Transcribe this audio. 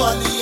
olhe